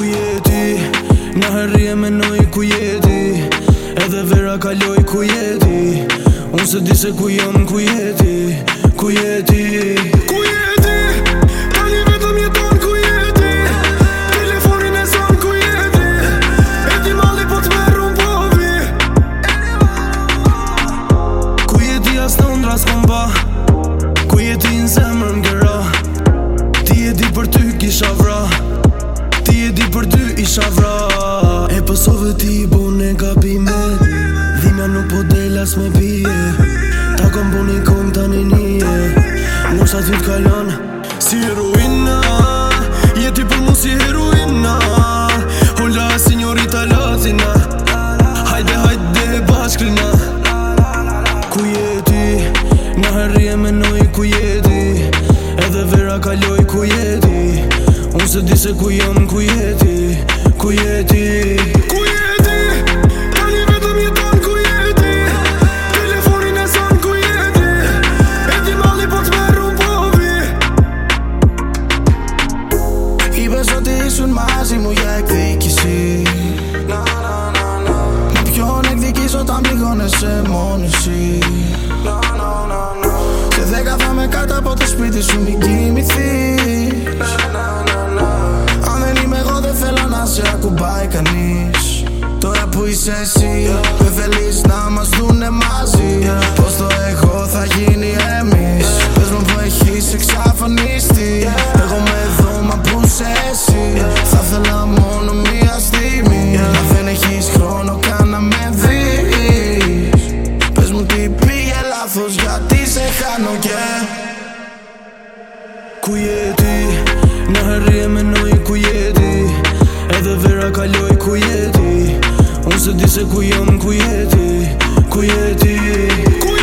ku jeti Në herje menoj ku jeti Edhe vera kaloj ku jeti Unë se di se ku jam ku jeti Ku jeti. Për ty isha vra E pësove ti bune gabime. Dhimja nuk po delas me pije Ta kom bu një kom tani nije. Nusha ty t'kalon Si heroina. Jeti për mu si heroina. Hola signorita latina. Hajde hajde bashkrina Ku jeti? Nga herri e menoj ku jeti. Edhe vera kaloj ku jeti Unë se di se ku jam ku jeti Ku jeti Ku jeti? Tani vetëm jeton ku jeti? Telefonin e son ku jeti? E ti mali po t'merru m'povi I beso ti sun massimo ja e këdhikisi Më pjon e këdhikiso ta mblikon e se monësi Se dhe ka tha me kata po të shpiti shumë i kimi thish είσαι εσύ. Δεν θέλεις να μας δουνε μαζί. Πως το εγώ θα γίνει εμείς; Πες μου που έχεις εξαφανιστεί. Εγώ με εδώ μα που είσαι εσύ. Θα ήθελα μόνο μία στιγμή. Μα δεν έχεις χρόνο καν να με δεις. Πες μου τι πήγε λάθος γιατί σε χάνω και Ku se di se ku jam ku jeti Ku jeti Ku jeti?